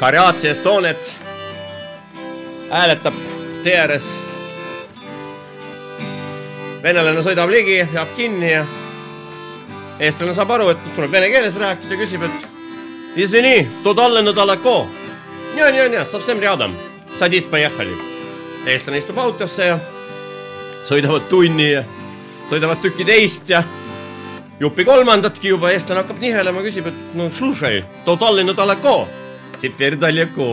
Karjatsi Estonets hääletab tee ääres. venelane sõidab ligi, jääb kinni ja eestlane saab aru, et tuleb vene keeles rääkida, küsib, et Извини, то далеко далеко. Не-не-не, совсем рядом. Садись, поехали. eestlane istub autosse ja sõidavad tunni ja sõidavad tüki teist ja jupi kolmandatki juba, eestlane hakkab nihelema, küsib, et no слушай, то Tallinna далеко. ti pierdolėku.